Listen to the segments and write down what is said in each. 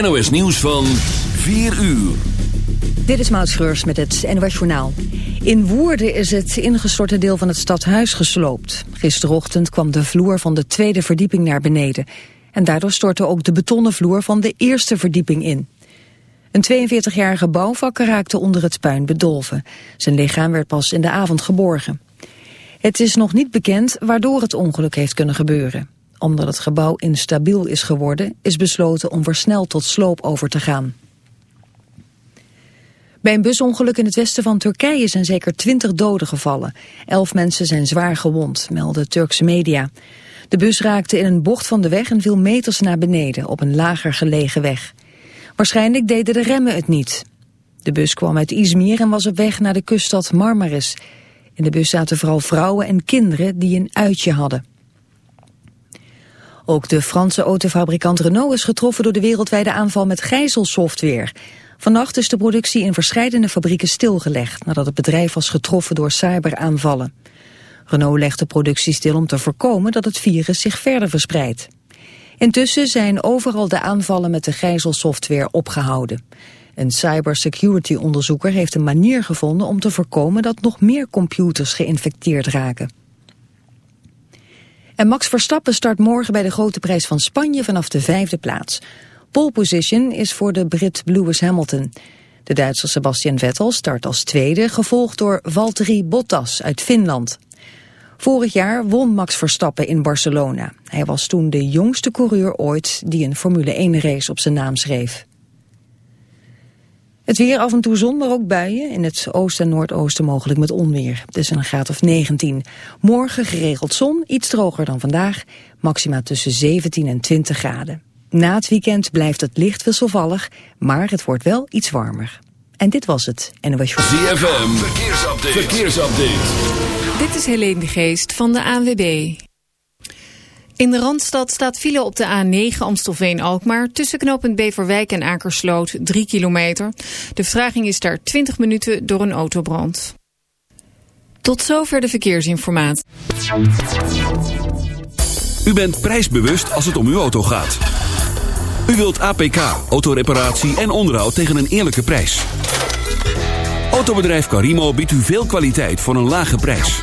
NOS Nieuws van 4 uur. Dit is Maud Schreurs met het NOS Journaal. In Woerden is het ingestorte deel van het stadhuis gesloopt. Gisterochtend kwam de vloer van de tweede verdieping naar beneden. En daardoor stortte ook de betonnen vloer van de eerste verdieping in. Een 42-jarige bouwvakker raakte onder het puin bedolven. Zijn lichaam werd pas in de avond geborgen. Het is nog niet bekend waardoor het ongeluk heeft kunnen gebeuren omdat het gebouw instabiel is geworden, is besloten om versneld tot sloop over te gaan. Bij een busongeluk in het westen van Turkije zijn zeker twintig doden gevallen. Elf mensen zijn zwaar gewond, melden Turkse media. De bus raakte in een bocht van de weg en viel meters naar beneden op een lager gelegen weg. Waarschijnlijk deden de remmen het niet. De bus kwam uit Izmir en was op weg naar de kuststad Marmaris. In de bus zaten vooral vrouwen en kinderen die een uitje hadden. Ook de Franse autofabrikant Renault is getroffen door de wereldwijde aanval met gijzelsoftware. Vannacht is de productie in verschillende fabrieken stilgelegd nadat het bedrijf was getroffen door cyberaanvallen. Renault legt de productie stil om te voorkomen dat het virus zich verder verspreidt. Intussen zijn overal de aanvallen met de gijzelsoftware opgehouden. Een cybersecurity onderzoeker heeft een manier gevonden om te voorkomen dat nog meer computers geïnfecteerd raken. En Max Verstappen start morgen bij de grote prijs van Spanje vanaf de vijfde plaats. Pole position is voor de Brit Lewis Hamilton. De Duitser Sebastian Vettel start als tweede, gevolgd door Valtteri Bottas uit Finland. Vorig jaar won Max Verstappen in Barcelona. Hij was toen de jongste coureur ooit die een Formule 1-race op zijn naam schreef. Het weer af en toe zon, maar ook buien. In het oosten en noordoosten mogelijk met onweer. Het is een graad of 19. Morgen geregeld zon, iets droger dan vandaag. Maxima tussen 17 en 20 graden. Na het weekend blijft het licht wisselvallig, maar het wordt wel iets warmer. En dit was het. En was ZFM, verkeersupdate. verkeersupdate. Dit is Helene de Geest van de ANWB. In de Randstad staat file op de A9 Amstelveen-Alkmaar... tussen knooppunt Beverwijk en Akersloot 3 kilometer. De vertraging is daar 20 minuten door een autobrand. Tot zover de verkeersinformatie. U bent prijsbewust als het om uw auto gaat. U wilt APK, autoreparatie en onderhoud tegen een eerlijke prijs. Autobedrijf Carimo biedt u veel kwaliteit voor een lage prijs.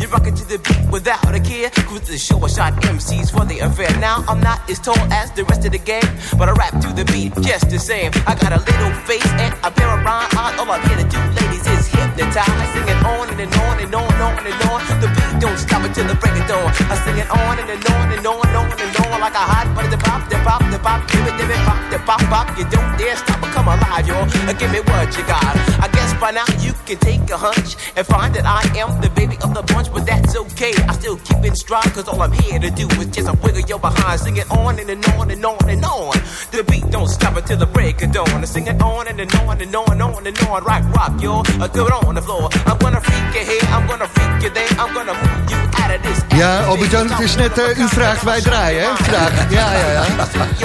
You rock it to the beat without a care. Cruise the show, I shot MCs for the affair. Now I'm not as tall as the rest of the gang, but I rap to the beat just the same. I got a little face and a pair of rhyme eyes. All I'm here to do, ladies, is hypnotize. Sing it on and, and on and on and on and on. The beat don't stop until the break of dawn. I sing it on and, and on and on and on and on like a hot butter. The pop, the pop, the pop, give it, give it, pop, the pop, pop. You don't dare stop or come alive, yo. Uh, Give me what you got. I guess by now you can take a hunch and find that I am the baby of the bunch, but that's okay. I still keep in stride, cause all I'm here to do is just a wiggle your behind. Sing it on and, and on and on and on. The beat don't stop until the break of dawn. Sing it on and, and on and on and on and on. Rock, rock. Uh, do it on the floor. I'm gonna freak you here, I'm gonna freak you there. I'm gonna move you out of this. Ja, Albert-Jan, het is net uh, u vraagt, wij draaien, hè, vandaag. Ja, ja, ja.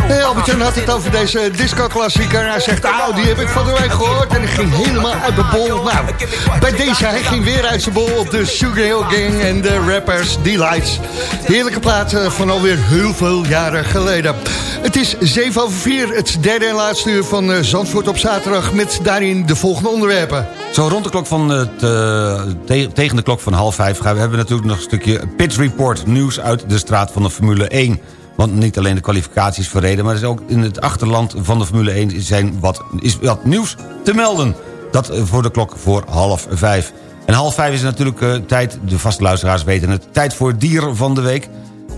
Hey, Albert-Jan had het over deze disco-klassieker. Hij zegt, nou, die heb ik van de week gehoord. En ik ging helemaal uit Nou, bij deze, hij ging weer uit zijn bol op de Sugar Hill Gang en de Rappers Delights. Heerlijke plaat uh, van alweer heel veel jaren geleden. Het is 7 over 4, het derde en laatste uur van uh, Zandvoort op zaterdag... met daarin de volgende onderwerpen. Zo rond de klok van het, te tegen de klok van half vijf... gaan we hebben natuurlijk nog een stukje Pit Report nieuws uit de straat van de Formule 1. Want niet alleen de kwalificaties verreden... maar is ook in het achterland van de Formule 1 zijn wat, is wat nieuws te melden. Dat voor de klok voor half vijf. En half vijf is natuurlijk uh, tijd, de vaste luisteraars weten het... tijd voor dier van de week.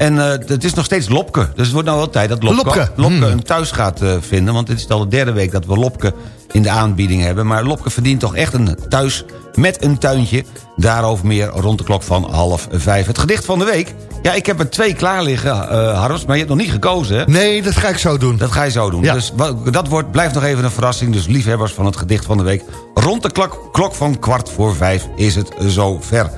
En uh, het is nog steeds Lopke. Dus het wordt nou wel tijd dat Lopke, Lopke. Lopke Hmm. een thuis gaat uh, vinden. Want dit is al de derde week dat we Lopke in de aanbieding hebben. Maar Lopke verdient toch echt een thuis met een tuintje. Daarover meer rond de klok van half vijf. Het gedicht van de week. Ja, ik heb er twee klaar liggen, uh, Harms. Maar je hebt nog niet gekozen, hè? Nee, dat ga ik zo doen. Dat ga je zo doen. Ja. Dus dat wordt, blijft nog even een verrassing. Dus liefhebbers van het gedicht van de week. Rond de klok, klok van kwart voor vijf is het zo ver.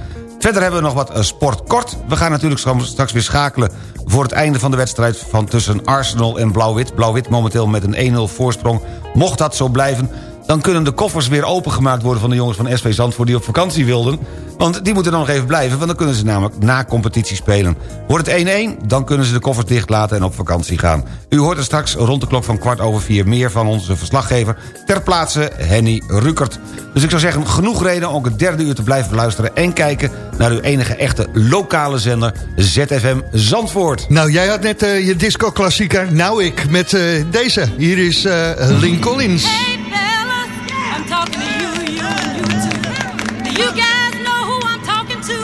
Verder hebben we nog wat eh, sport kort. We gaan natuurlijk straks- straks weer schakelen voor het einde van de wedstrijd van tussen Arsenal en Blauw-Wit. Blauw-Wit momenteel met een 1-0 voorsprong. Mocht dat zo blijven, dan kunnen de koffers weer opengemaakt worden... van de jongens van SV Zandvoort die op vakantie wilden. Want die moeten dan nog even blijven, want dan kunnen ze namelijk na competitie spelen. Wordt het 1-1, dan kunnen ze de koffers dichtlaten en op vakantie gaan. U hoort er straks rond de klok van kwart over vier... meer van onze verslaggever ter plaatse Henny Rukert. Dus ik zou zeggen, genoeg reden om ook het derde uur te blijven luisteren... en kijken naar uw enige echte lokale zender ZFM Zandvoort. Nou, jij had net uh, je disco-klassieker. Nou, ik met uh, deze. Hier is uh, Lynn Collins. Hey talking to you, you, you too. Do you guys know who I'm talking to?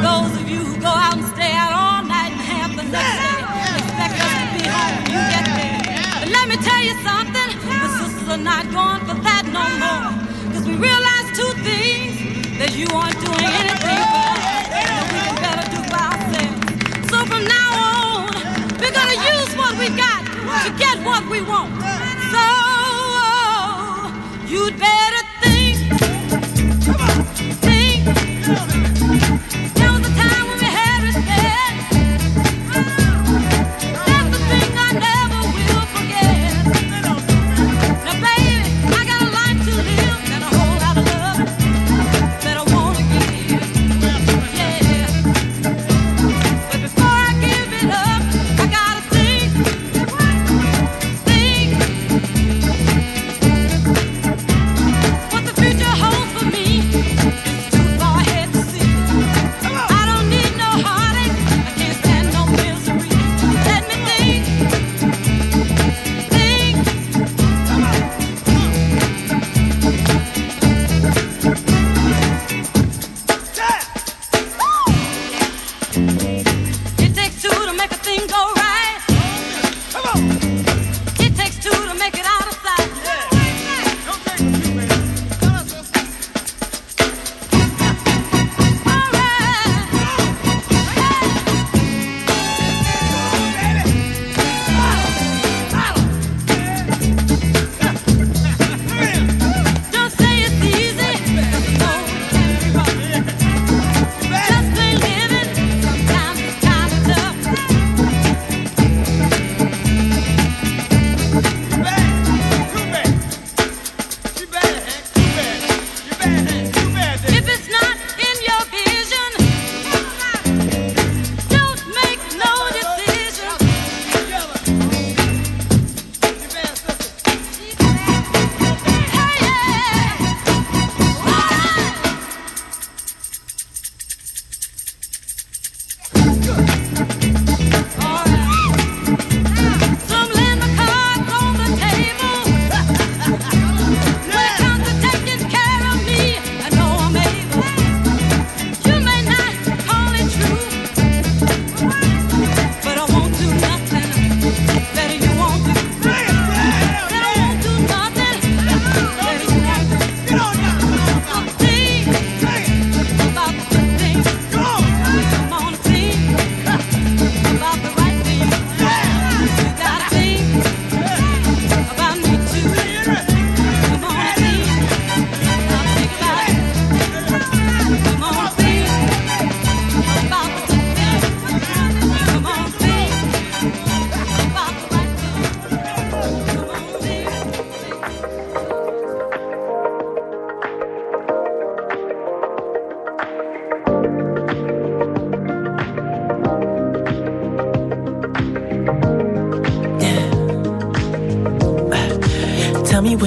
Those of you who go out and stay out all night and have the next day. Expect us to be home when you get there. But let me tell you something, the sisters are not going for that no more. Cause we realize two things, that you aren't doing anything for us, and that we can better do by ourselves. So from now on, we're gonna use what we got to get what we want.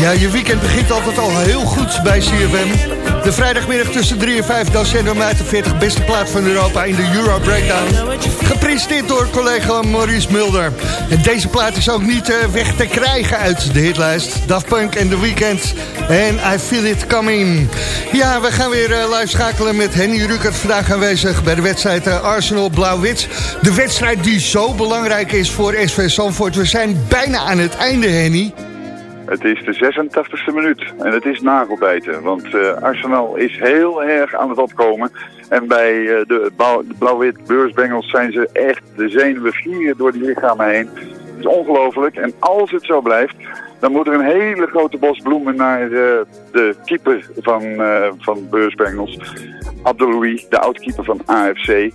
Ja, je weekend begint altijd al heel goed bij CFM. De vrijdagmiddag tussen 3 en 5, dan zenden we uit de 40 beste plaat van Europa in de Euro Breakdown. Gepresenteerd door collega Maurice Mulder. En deze plaat is ook niet eh, weg te krijgen uit de hitlijst. Daft Punk en The Weeknd en I Feel It Coming. Ja, we gaan weer eh, live schakelen met Henny Rukert. Vandaag aanwezig bij de wedstrijd eh, Arsenal Blauw-Wit. De wedstrijd die zo belangrijk is voor SV Zandvoort. We zijn bijna aan het einde, Henny. Het is de 86e minuut en het is nagelbijten. Want eh, Arsenal is heel erg aan het opkomen. En bij eh, de, blauw- de blauw-wit beursbengels zijn ze echt de zenuwen vliegen door die lichamen heen. Het is ongelooflijk. En als het zo blijft, dan moet er een hele grote bos bloemen naar eh, de keeper van, van beursbengels. Abdeloui, de oud-keeper van AFC.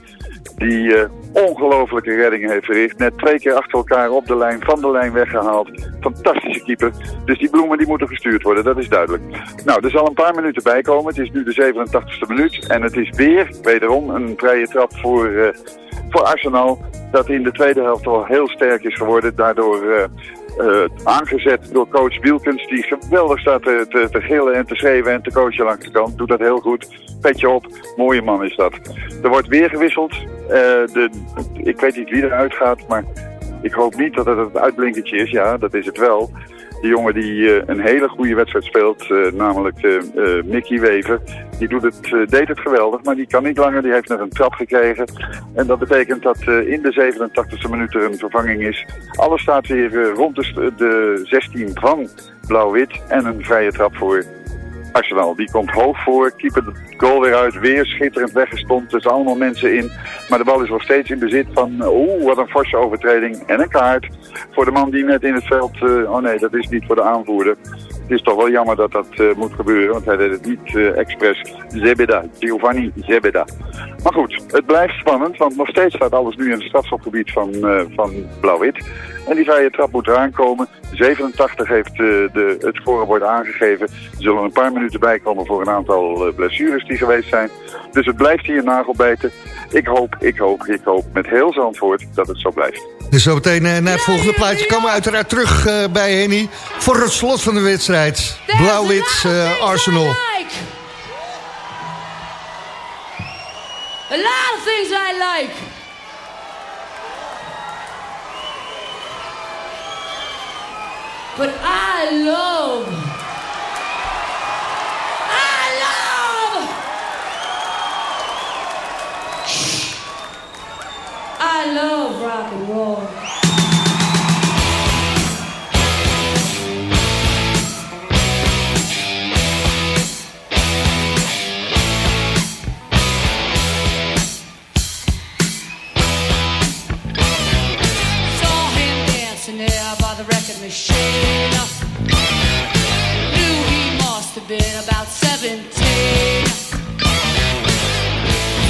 Die eh, ongelofelijke reddingen heeft verricht. Net twee keer achter elkaar op de lijn, van de lijn weggehaald. Fantastische keeper. Dus die bloemen die moeten gestuurd worden, dat is duidelijk. Nou, er zal een paar minuten bij komen. Het is nu de 87e minuut. En het is weer, wederom, een vrije trap voor, eh, voor Arsenal. Dat in de tweede helft al heel sterk is geworden. Daardoor... eh, aangezet door coach Wielkens, die geweldig staat te, te, te gillen en te schreeuwen en te coachen langs de kant. Doet dat heel goed. Petje op. Mooie man is dat. Er wordt weer gewisseld. Eh, de, ik weet niet wie eruit gaat, maar ik hoop niet dat het het uitblinkertje is. Ja, dat is het wel. De jongen die eh, een hele goede wedstrijd speelt, eh, namelijk Mickey Wever. Die doet het, deed het geweldig, maar die kan niet langer. Die heeft net een trap gekregen. En dat betekent dat in de 87e minuut er een vervanging is. Alles staat weer rond de, de 16 van Blauw-Wit. En een vrije trap voor Arsenal. Die komt hoog voor, keeper de goal weer uit, weer schitterend weggestompt. Er zijn allemaal mensen in, maar de bal is nog steeds in bezit van, oeh, wat een forse overtreding. En een kaart voor de man die net in het veld, eh, oh nee, dat is niet voor de aanvoerder. Het is toch wel jammer dat dat eh, moet gebeuren, want hij deed het niet uh, expres. Zebeda, Giovanni Zebeda. Maar goed, het blijft spannend, want nog steeds staat alles nu in het strafschopgebied van, uh, van Blauw-Wit. En die vrije trap moet eraan komen. 87 heeft de, het scorebord aangegeven. Er zullen een paar minuten bij komen voor een aantal blessures die geweest zijn. Dus het blijft hier nagelbijten. Ik hoop, ik hoop, ik hoop met heel Zandvoort dat het zo blijft. Dus zometeen uh, naar het volgende plaatje komen we uiteraard terug uh, bij Henny... voor het slot van de wedstrijd. Blauw-wit uh, Arsenal. A lot of things I like. But I love... I love... I love rock about 17.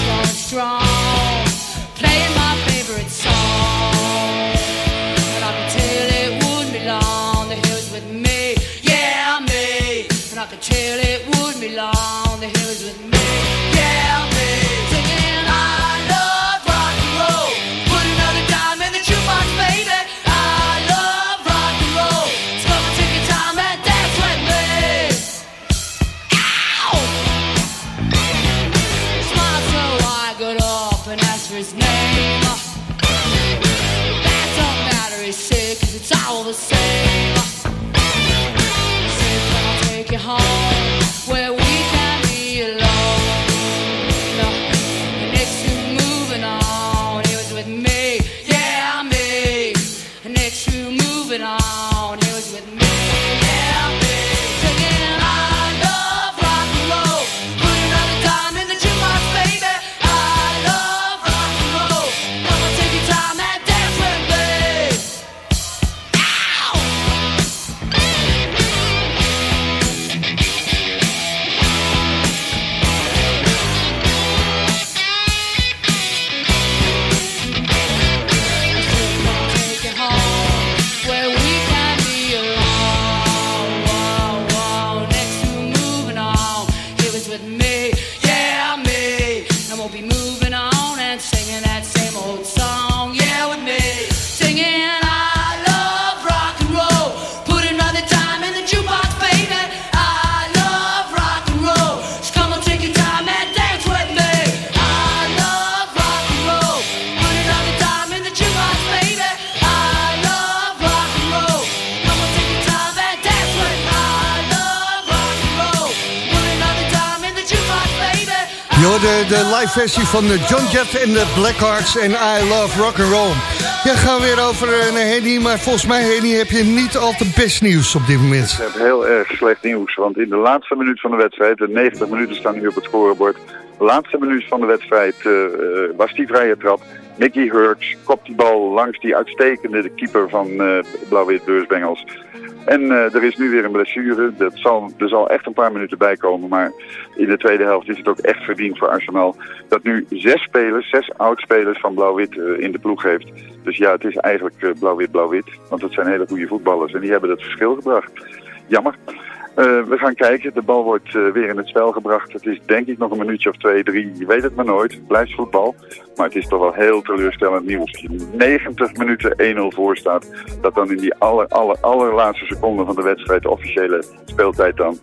Going strong, playing my favorite song. I could tell it wouldn't be long that he was with me. Yeah, me. And I tell it wouldn't be long that he was with me. Versie van de John Jett en de Blackhearts en I Love Rock and Roll. Ja, gaan we weer over eh, naar Henny, maar volgens mij Henny heb je niet al te best nieuws op dit moment. Ik heb heel erg slecht nieuws, want in de laatste minuut van de wedstrijd, de 90 minuten staan nu op het scorebord. De laatste minuut van de wedstrijd eh, eh, was die vrije trap. Mickey Hurks kopt die bal langs die uitstekende de keeper van eh Blauw-Wit Beursbengels. En eh, er is nu weer een blessure. Dat zal, er zal echt een paar minuten bij komen. Maar in de tweede helft is het ook echt verdiend voor Arsenal. Dat nu zes spelers, zes oudspelers van Blauw-Wit eh, in de ploeg heeft. Dus ja, het is eigenlijk eh, Blauw-Wit, Blauw-Wit. Want het zijn hele goede voetballers. En die hebben het verschil gebracht. Jammer. Eh, we gaan kijken. De bal wordt eh, weer in het spel gebracht. Het is denk ik nog een minuutje of twee, drie. Je weet het maar nooit. Het blijft voetbal. Maar het is toch wel heel teleurstellend nieuws. Als je 90 minuten 1-0 voor staat. Dat dan in die aller, aller, allerlaatste seconde van de wedstrijd, de officiële speeltijd dan,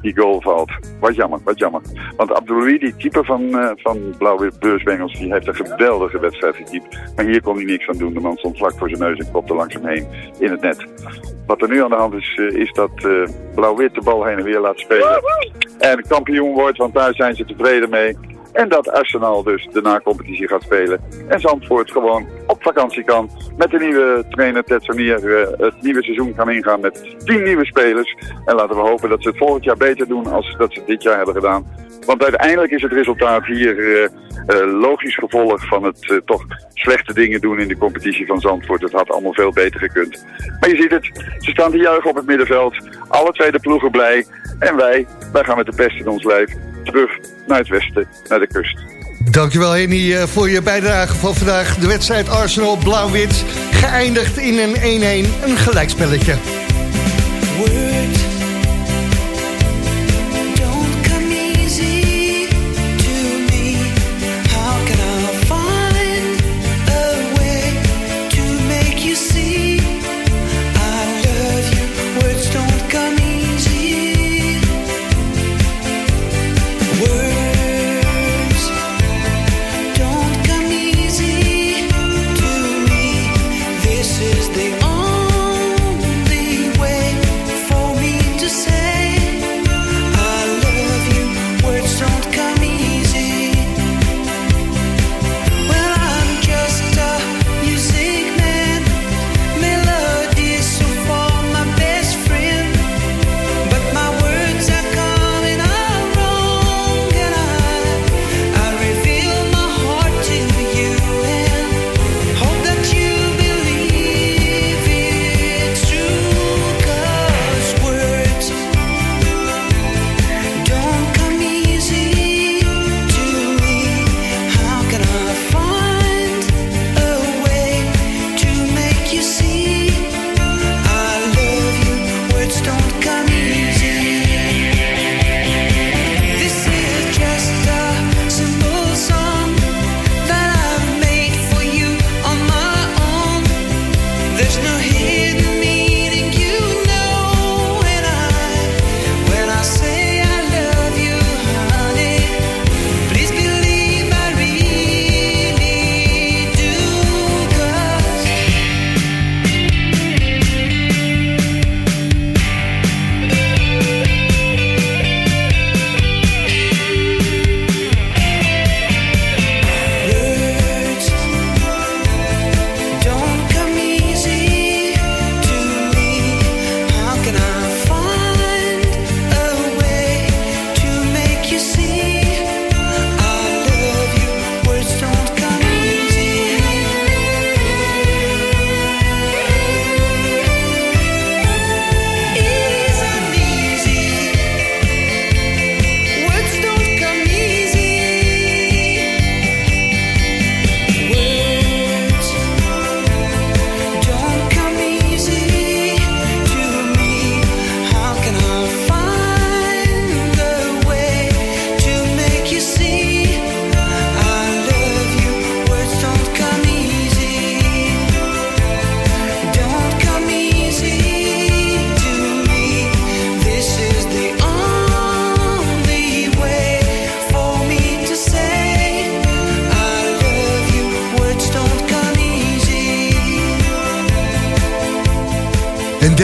die goal valt. Wat jammer, wat jammer. Want Abdouloui, die keeper van, eh, van Blauwe Beursbengels, die heeft een geweldige wedstrijd gekiept. Maar hier kon hij niks aan doen. De man stond vlak voor zijn neus en kopte langs hem heen in het net. Wat er nu aan de hand is, eh, is dat eh, Blauw-Wit de bal heen en weer laat spelen. En kampioen wordt, want daar zijn ze tevreden mee. En dat Arsenal dus de na-competitie gaat spelen. En Zandvoort gewoon op vakantie kan. Met de nieuwe trainer Ted Sonier eh, het nieuwe seizoen kan ingaan met 10 nieuwe spelers. En laten we hopen dat ze het volgend jaar beter doen als dat ze dit jaar hebben gedaan. Want uiteindelijk is het resultaat hier eh, eh, logisch gevolg van het toch slechte dingen doen in de competitie van Zandvoort. Het had allemaal veel beter gekund. Maar je ziet het, ze staan te juichen op het middenveld. Alle twee de ploegen blij. En wij, wij gaan met de pest in ons lijf terug naar het westen, naar de kust. Dankjewel Henny eh, voor je bijdrage van vandaag. De wedstrijd Arsenal Blauw-Wit geëindigd in een 1-1, een gelijkspelletje.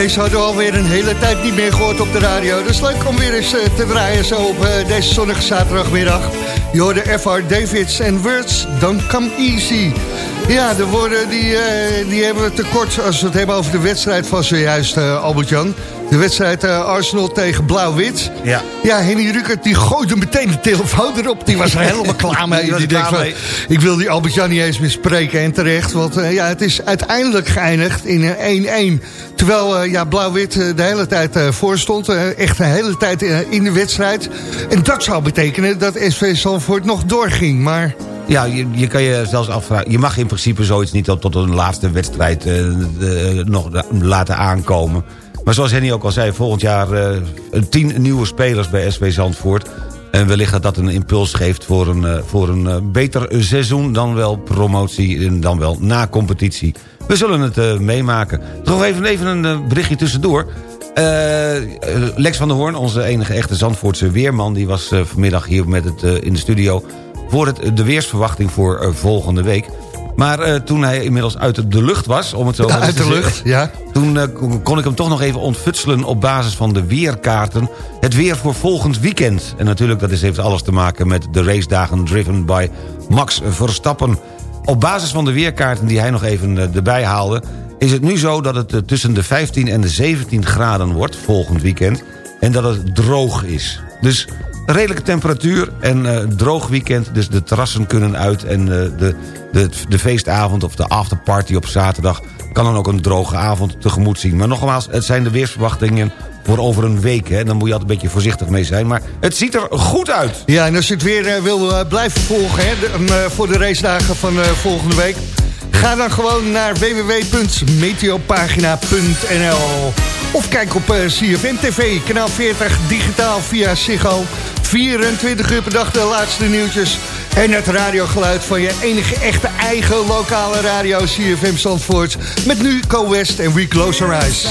Deze hadden we alweer een hele tijd niet meer gehoord op de radio. Dus leuk om weer eens eh, te draaien zo op eh, deze zonnige zaterdagmiddag. Je hoorde F.R. Davids en Words Don't Come Easy. Ja, de woorden die, eh, die hebben we tekort als we het hebben over de wedstrijd van zojuist, Albert-Jan. De wedstrijd Arsenal tegen Blauw-Wit. Ja. Ja, Henny Rukert die gooide meteen de telefoon erop. Die was er helemaal klaar mee. Die denkt klaar van, mee. ik wil die Albert-Jan niet eens meer spreken. En terecht, want ja, het is uiteindelijk geëindigd in eh, 1-1. Terwijl eh, ja, Blauw-Wit eh, de hele tijd eh, voor stond. echt een hele tijd in de wedstrijd. En dat zou betekenen dat SV Zandvoort nog doorging. Maar Ja, je, je kan je zelfs afvragen... je mag in principe zoiets niet tot, tot een laatste wedstrijd de- nog laten aankomen. Maar zoals Henny ook al zei, volgend jaar tien nieuwe spelers bij SV Zandvoort. En wellicht dat dat een impuls geeft voor een, voor een beter seizoen... dan wel promotie en dan wel na competitie. We zullen het eh, meemaken. Toch even, even een eh, berichtje tussendoor. Eh, Lex van der Hoorn, onze enige echte Zandvoortse weerman... die was vanmiddag hier met het, in de studio... voor het, de weersverwachting voor volgende week. Maar toen hij inmiddels uit de lucht was... om het zo Ja, uit te de zeggen, lucht, ja. toen kon- kon ik hem toch nog even ontfutselen op basis van de weerkaarten. Het weer voor volgend weekend. En natuurlijk, dat is, heeft alles te maken met de racedagen driven by Max Verstappen. Op basis van de weerkaarten die hij nog even eh, erbij haalde... is het nu zo dat het eh, tussen de 15 en de 17 graden wordt volgend weekend. En dat het droog is. Dus redelijke temperatuur en eh, droog weekend, dus de terrassen kunnen uit... en de, de, de feestavond of de afterparty op zaterdag... kan dan ook een droge avond tegemoet zien. Maar nogmaals, het zijn de weersverwachtingen voor over een week. Hè. Dan moet je altijd een beetje voorzichtig mee zijn. Maar het ziet er goed uit. Ja, en als je het weer eh, wil eh, blijven volgen hè, eh, voor de racedagen van volgende week... ga dan gewoon naar www.meteopagina.nl of kijk op eh, CFM TV, kanaal 40, digitaal via Ziggo. 24 uur per dag de laatste nieuwtjes. En het radiogeluid van je enige echte eigen lokale radio CFM Zandvoort. Met nu Co West en We Close Our Eyes.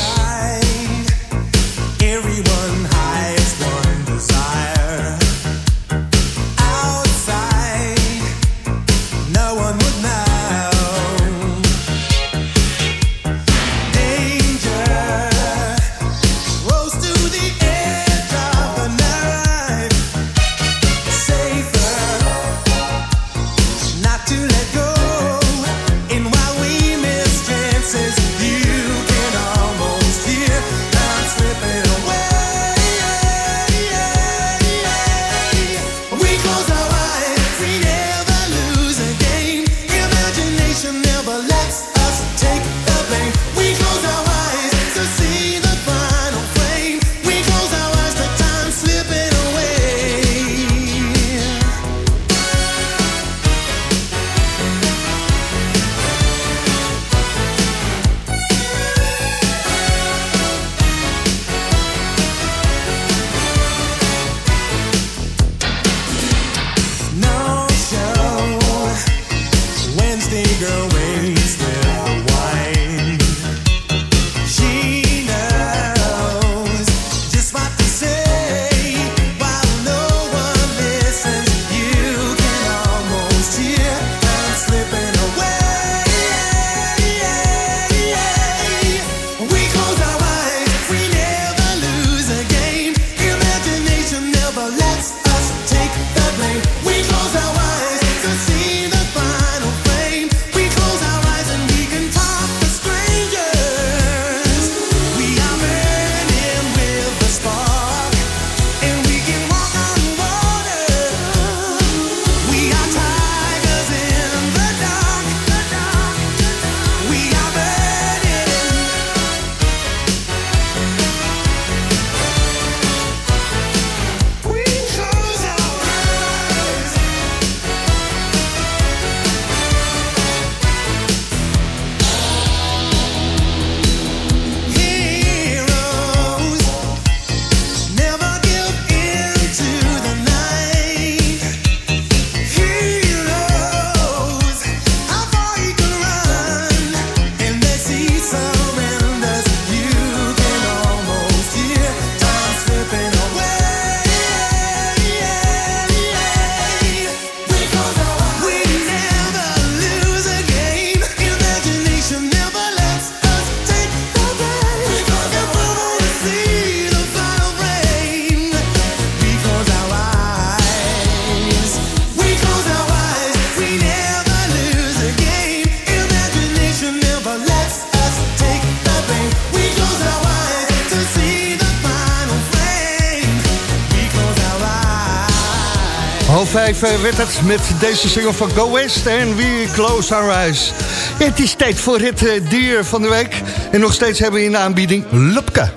5 eh, werd het met deze single van Go West en We Close Our Eyes. Het is tijd voor het eh, dier van de week. En nog steeds hebben we in aanbieding Lopke.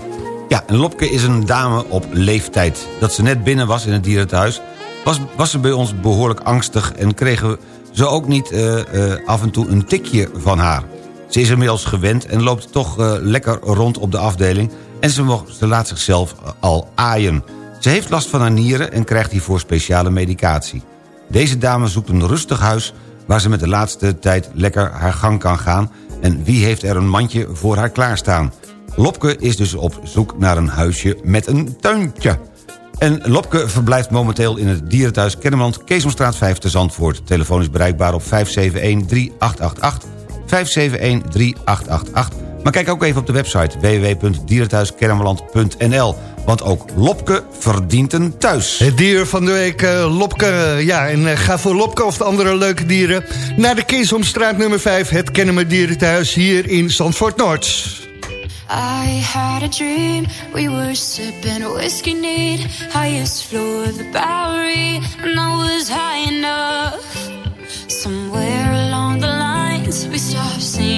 Ja, Lopke is een dame op leeftijd. Dat ze net binnen was in het dierenthuis, was, was ze bij ons behoorlijk angstig... en kregen we zo ook niet eh, af en toe een tikje van haar. Ze is inmiddels gewend en loopt toch lekker rond op de afdeling... en ze, ze laat zichzelf al aaien. Ze heeft last van haar nieren en krijgt hiervoor speciale medicatie. Deze dame zoekt een rustig huis... waar ze met de laatste tijd lekker haar gang kan gaan... en wie heeft er een mandje voor haar klaarstaan... Lopke is dus op zoek naar een huisje met een tuintje. En Lopke verblijft momenteel in het dierenthuis Kennemerland... Keesomstraat 5 te Zandvoort. Telefoon is bereikbaar op 571-3888. 571-3888. Maar kijk ook even op de website www.dierenthuiskennemerland.nl. Want ook Lopke verdient een thuis. Het dier van de week, eh, Lopke. eh, Ja, en eh, ga voor Lopke of de andere leuke dieren... naar de Keesomstraat nummer 5, het Kennemer Dierenthuis hier in Zandvoort Noord. I had a dream. We were sipping whiskey neat, highest floor of the Bowery, and I was high enough. Somewhere along the lines, we stopped seeing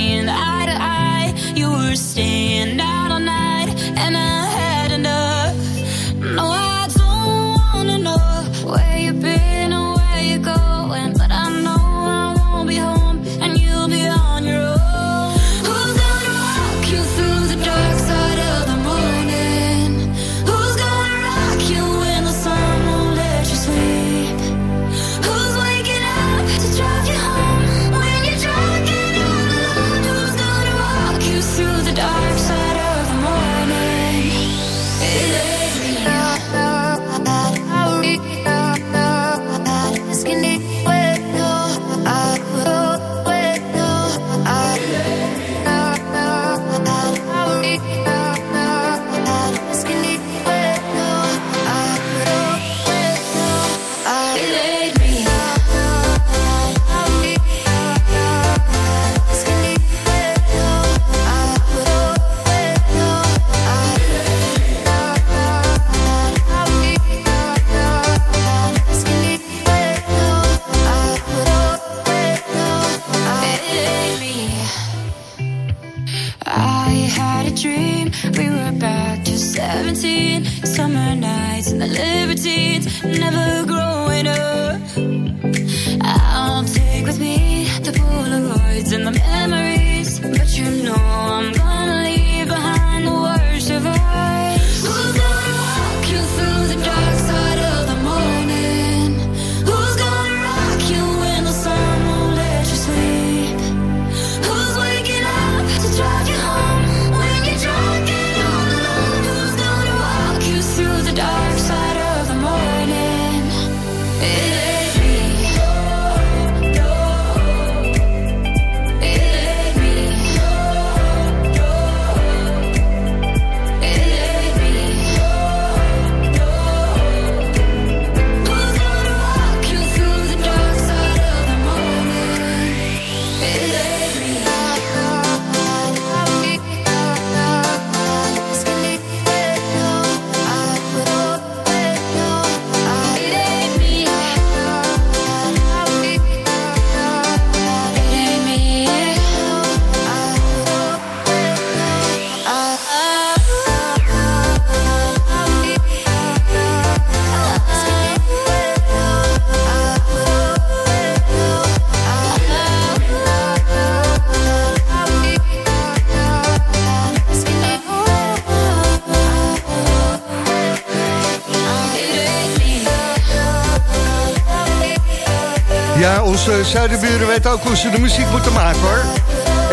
Zuidenburen weten ook hoe ze de muziek moeten maken hoor.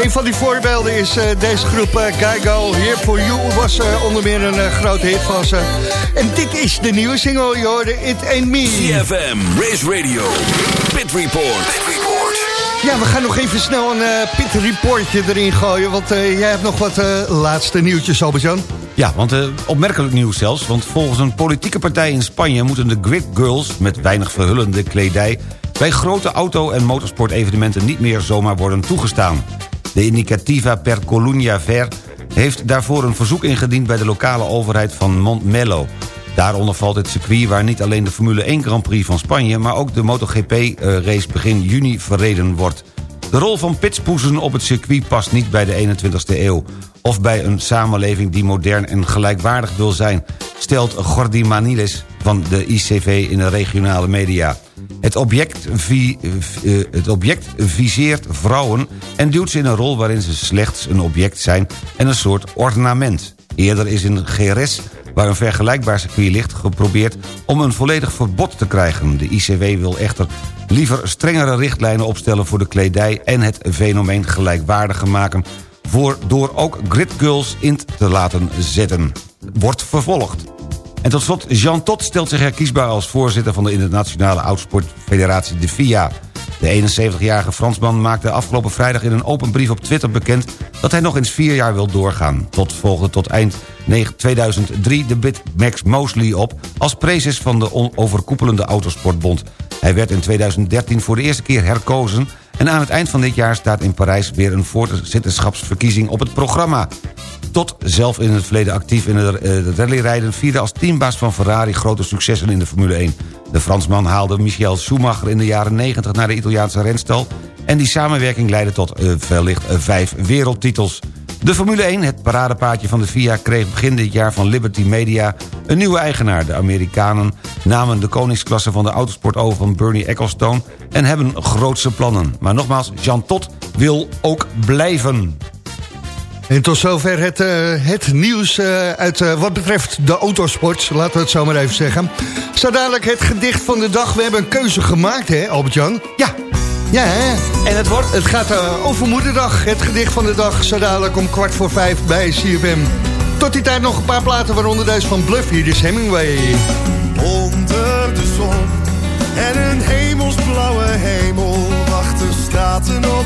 Een van die voorbeelden is eh, deze groep uh, Geigo. Here For You was eh, onder meer een eh, grote hit van ze. En dit is de nieuwe single, je hoorde It Ain't Me. CFM, Race Radio, Pit Report. Ja, we gaan nog even snel een eh, pit reportje erin gooien. Want eh, jij hebt nog wat eh, laatste nieuwtjes, Albert-Jan. Ja, want eh, opmerkelijk nieuws zelfs. Want volgens een politieke partij in Spanje... moeten de grid girls met weinig verhullende kledij... grote auto- en motorsportevenementen niet meer zomaar worden toegestaan. De Iniciativa per Colunya Ver heeft daarvoor een verzoek ingediend... bij de lokale overheid van Montmelo. Daaronder valt het circuit waar niet alleen de Formule 1 Grand Prix van Spanje... maar ook de MotoGP-race begin juni verreden wordt. De rol van pitspoezen op het circuit past niet bij de 21ste eeuw... of bij een samenleving die modern en gelijkwaardig wil zijn... stelt Gordy Maniles van de ICV in de regionale media. Het object, vi- eh, het object viseert vrouwen en duwt ze in een rol... waarin ze slechts een object zijn en een soort ornament. Eerder is in GRS waar een vergelijkbaar circuit ligt... geprobeerd om een volledig verbod te krijgen. De ICW wil echter liever strengere richtlijnen opstellen voor de kledij... en het fenomeen gelijkwaardiger maken... Voor, door ook gridgirls in te laten zetten. Wordt vervolgd. En tot slot, Jean Tot stelt zich herkiesbaar als voorzitter... van de internationale oudsportfederatie de FIA. De 71-jarige Fransman maakte afgelopen vrijdag in een open brief op Twitter bekend... dat hij nog eens vier jaar wil doorgaan. Tot volgde tot eind 2003 de bid Max Mosley op... als prezes van de onoverkoepelende autosportbond. Hij werd in 2013 voor de eerste keer herkozen... en aan het eind van dit jaar staat in Parijs weer een voorzitterschapsverkiezing op het programma. Tot zelf in het verleden actief in het, het rallyrijden... vierde als teambaas van Ferrari grote successen in de Formule 1. De Fransman haalde Michael Schumacher in de jaren 90 naar de Italiaanse renstal... en die samenwerking leidde tot uh, wellicht vijf wereldtitels. De Formule 1, het paradepaardje van de FIA... kreeg begin dit jaar van Liberty Media een nieuwe eigenaar. De Amerikanen namen de koningsklasse van de autosport over van Bernie Ecclestone... en hebben grootse plannen. Maar nogmaals, Jean Tot wil ook blijven. En tot zover het, uh, het nieuws uh, uit uh, wat betreft de autosport. Laten we het zo maar even zeggen. Zo dadelijk het gedicht van de dag. We hebben een keuze gemaakt, hè Albert-Jan? Ja. Ja, hè? En het wordt? Het gaat over moederdag. Het gedicht van de dag. Zo dadelijk om kwart voor vijf bij CFM. Tot die tijd nog een paar platen, waaronder deze van Bluff. Hier is Hemingway. Onder de zon en een hemelsblauwe hemel... wachten staten op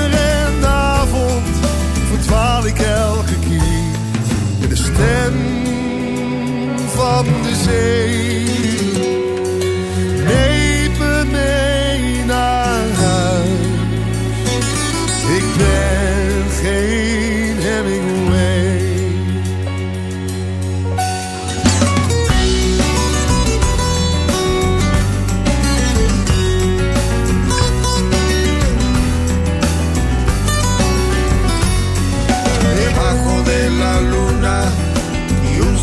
en de avond verdwaal ik elke keer in de stem van de zee.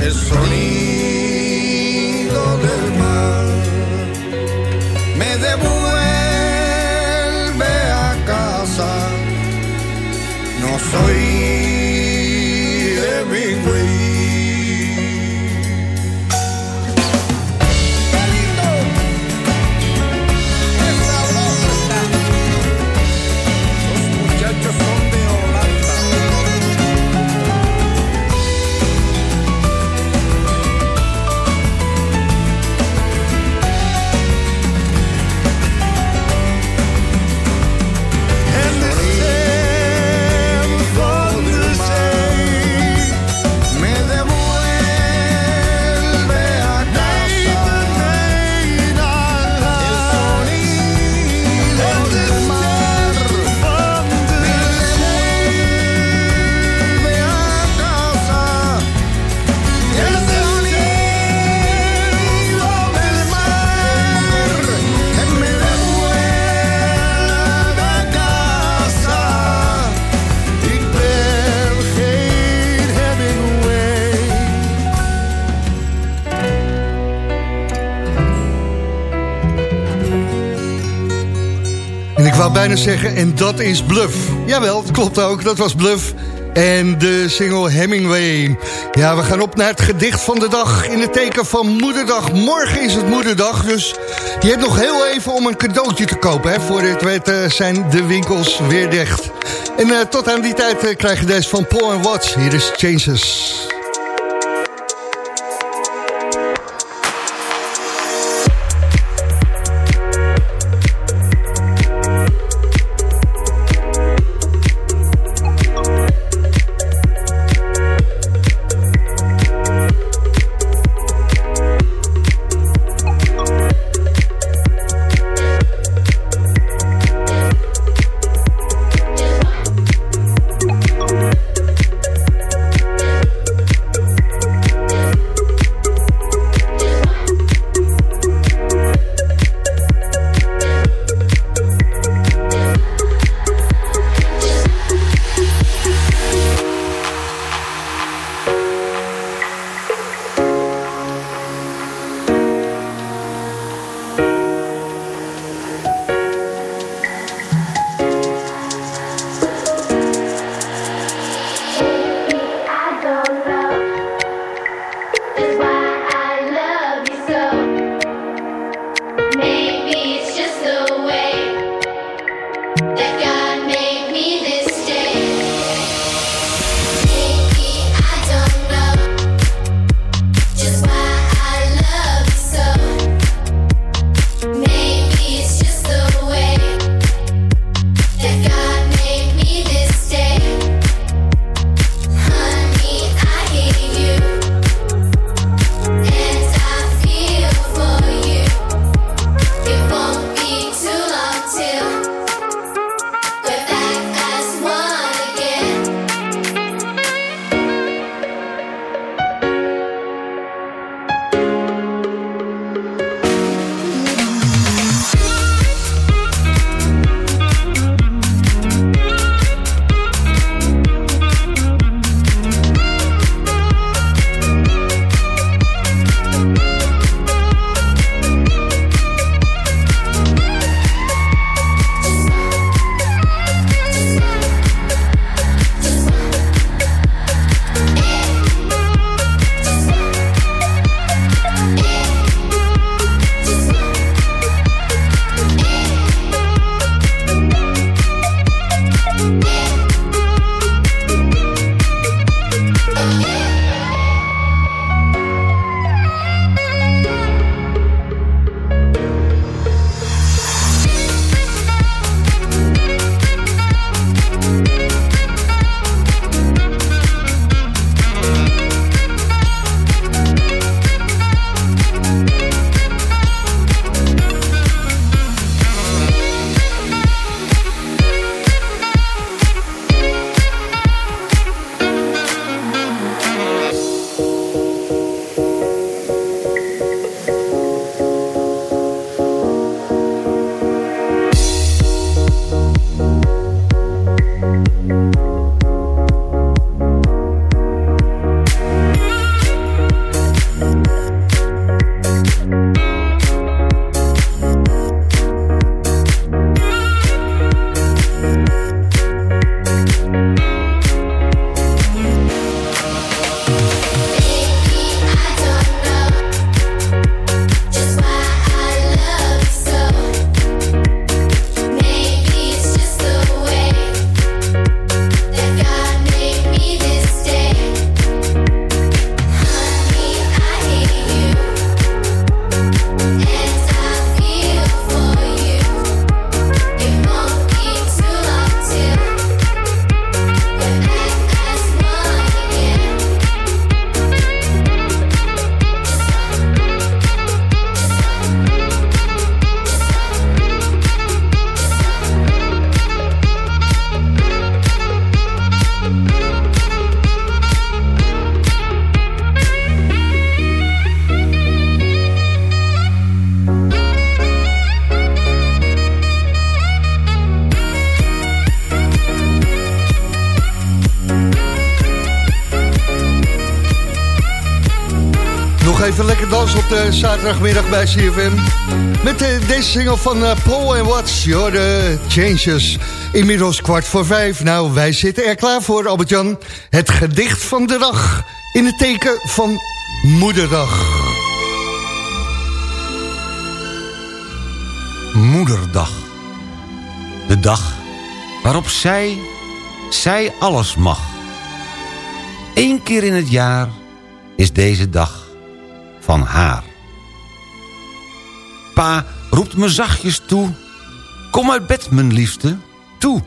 el sonido zeggen, en dat is Bluff. Jawel, het klopt ook, dat was Bluff. En de single Hemingway. Ja, we gaan op naar het gedicht van de dag in het teken van Moederdag. Morgen is het Moederdag, dus je hebt nog heel even om een cadeautje te kopen. Hè. Voor dit weet zijn de winkels weer dicht. En eh, tot aan die tijd eh, krijg je deze van Paul Watts. Hier is Changes. Op de zaterdagmiddag bij CFM. Met uh, deze single van uh, Paul and Watts, de Changes. Inmiddels kwart voor vijf. Nou, wij zitten er klaar voor, Albert-Jan. Het gedicht van de dag. In het teken van Moederdag. Moederdag. De dag waarop zij, zij alles mag. Eén keer in het jaar is deze dag van haar. Pa roept me zachtjes toe. Kom uit bed, mijn liefste, toe.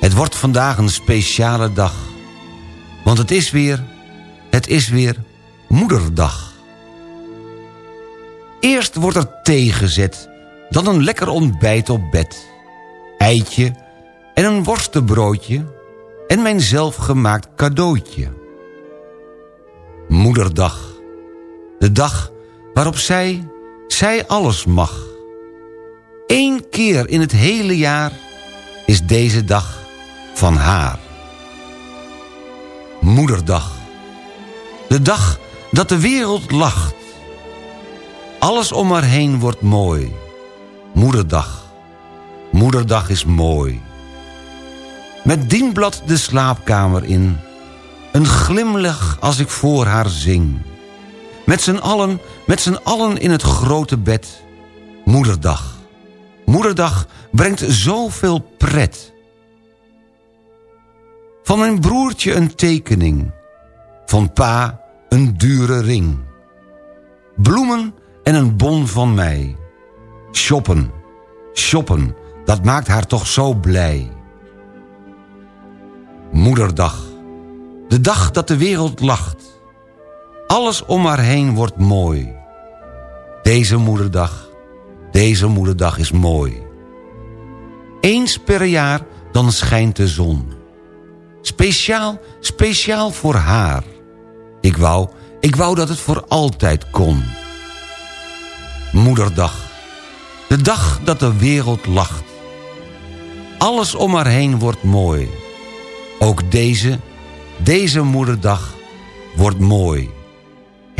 Het wordt vandaag een speciale dag. Want het is weer, het is weer moederdag. Eerst wordt er thee gezet, dan een lekker ontbijt op bed. Eitje en een worstenbroodje en mijn zelfgemaakt cadeautje. Moederdag de dag waarop zij, zij alles mag. Eén keer in het hele jaar is deze dag van haar. Moederdag. De dag dat de wereld lacht. Alles om haar heen wordt mooi. Moederdag. Moederdag is mooi. Met dienblad de slaapkamer in. Een glimlach als ik voor haar zing. Met z'n allen, met z'n allen in het grote bed. Moederdag. Moederdag brengt zoveel pret. Van mijn broertje een tekening. Van pa een dure ring. Bloemen en een bon van mij. Shoppen, shoppen, dat maakt haar toch zo blij. Moederdag. De dag dat de wereld lacht. Alles om haar heen wordt mooi. Deze moederdag, deze moederdag is mooi. Eens per jaar dan schijnt de zon. Speciaal, speciaal voor haar. Ik wou, ik wou dat het voor altijd kon. Moederdag, de dag dat de wereld lacht. Alles om haar heen wordt mooi. Ook deze, deze moederdag wordt mooi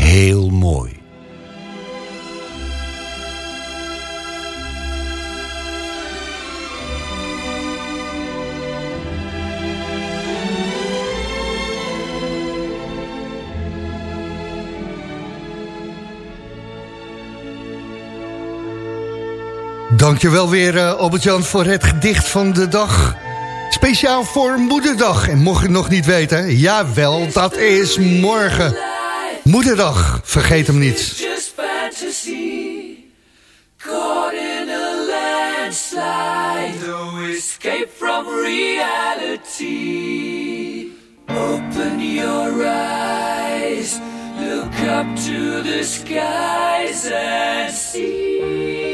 heel mooi. Dankjewel weer, uh, Albert-Jan, voor het gedicht van de dag. Speciaal voor Moederdag. En mocht je nog niet weten, jawel, dat is morgen. Moederdag, vergeet hem niet. Just caught in a landslide, no escape from reality. Open your eyes, look up to the skies and see.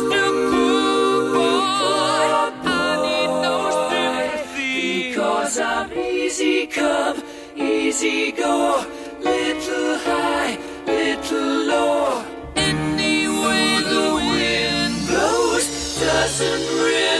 easy easy go, little high, little low. Any way the wind blows doesn't really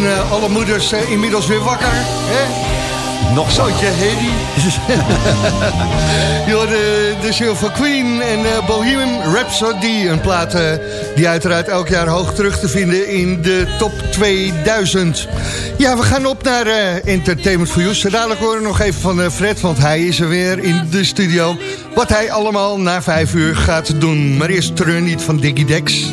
En eh, alle moeders eh, inmiddels weer wakker. Hè? Nog zootje, Hedy. Je hoorde de van Queen en eh, Bohemian Rhapsody. Een plaat die uiteraard elk jaar hoog terug te vinden in de top 2000. Ja, we gaan op naar Entertainment for You. Zo dadelijk horen we nog even van Fred, want hij is er weer in de studio. Wat hij allemaal na vijf uur gaat doen. Maar eerst Treur niet van Diggy Dex.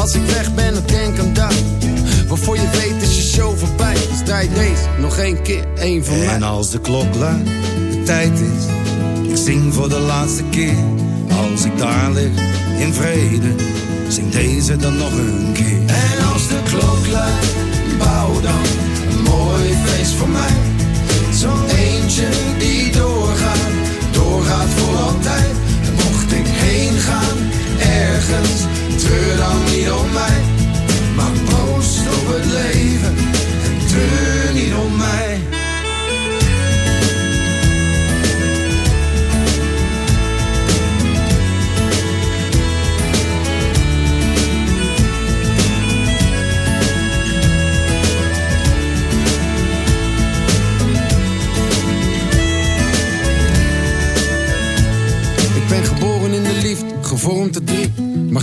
Als ik weg ben, dan denk aan dat. Waarvoor je weet is je show voorbij. Dus draai deze nog één keer, één van mij. En als de klok luidt, de tijd is, ik zing voor de laatste keer. Als ik daar lig, in vrede, zing deze dan nog een keer. En als de klok luidt, bouw dan een mooi feest voor mij. Zo'n eentje treur dan niet om mij. Maar proost op het leven en treur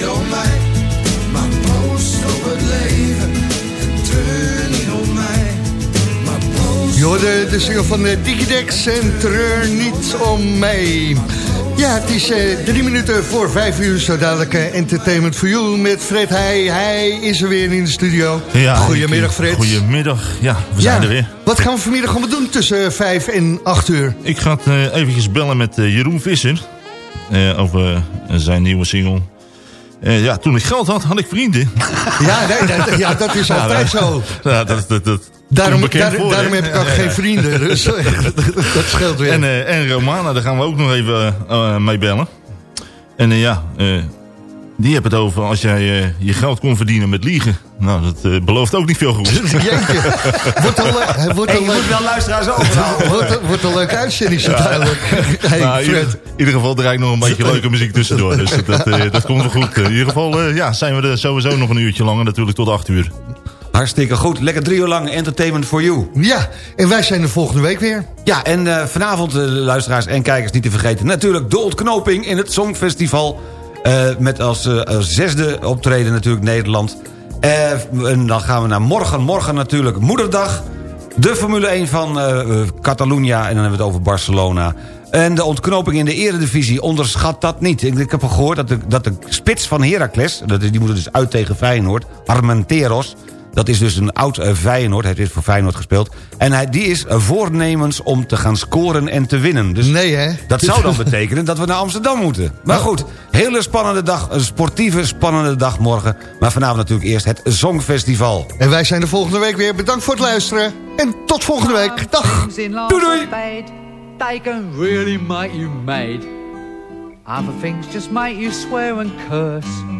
niet om post Je de single van de Digidex en treur niet om mij. Ja, het is eh, drie minuten voor vijf uur, zo dadelijk eh, Entertainment for You met Fred Hij. Hij is er weer in de studio. Goedemiddag Fred. Goedemiddag, ja, we zijn er weer. Wat gaan we vanmiddag allemaal doen tussen vijf en acht uur? Ik ga even eventjes bellen met Jeroen Visser over zijn nieuwe single uh, ja, toen ik geld had, had ik vrienden. Ja, nee, dat, ja dat is altijd ja, zo. Ja, dat, dat, dat, daarom daar, voor, daarom heb ik ook geen vrienden. Dus dat scheelt weer. En, uh, en Romana, daar gaan we ook nog even uh, mee bellen. En ja, die hebben het over als jij je geld kon verdienen met liegen. Nou, dat belooft ook niet veel goed. Jeetje. Wordt een, le wordt hey, je moet wel luisteraars overhouden. wordt, wordt een leuke uitzending zo duidelijk. Hey, nou, in, ieder, in ieder geval draai ik nog een beetje leuke muziek tussendoor. Dus dat, uh, dat komt wel goed. In ieder geval uh, ja, zijn we er sowieso nog een uurtje langer. Natuurlijk tot 8 uur. Hartstikke goed. Lekker drie uur lang entertainment for you. Ja, en wij zijn er volgende week weer. Ja, en uh, vanavond, luisteraars en kijkers niet te vergeten... natuurlijk de ontknoping in het Songfestival... met als zesde optreden natuurlijk Nederland... en dan gaan we naar morgen. Morgen natuurlijk Moederdag. De Formule 1 van uh. En dan hebben we het over Barcelona. En de ontknoping in de eredivisie, onderschat dat niet. Ik, ik heb gehoord dat de, dat de spits van Heracles... Dat die moet dus uit tegen Feyenoord, Armenteros... Dat is dus een oud uh, Feyenoord. Hij heeft voor Feyenoord gespeeld. En hij, die is voornemens om te gaan scoren en te winnen. Dus nee, hè? Dat zou dan betekenen dat we naar Amsterdam moeten. Maar goed, hele spannende dag. Een sportieve, spannende dag morgen. Maar vanavond natuurlijk eerst het Songfestival. En wij zijn de volgende week weer. Bedankt voor het luisteren. En tot volgende week. Dag. Doei doei. They can really make you mad. Other things just make you swear and curse.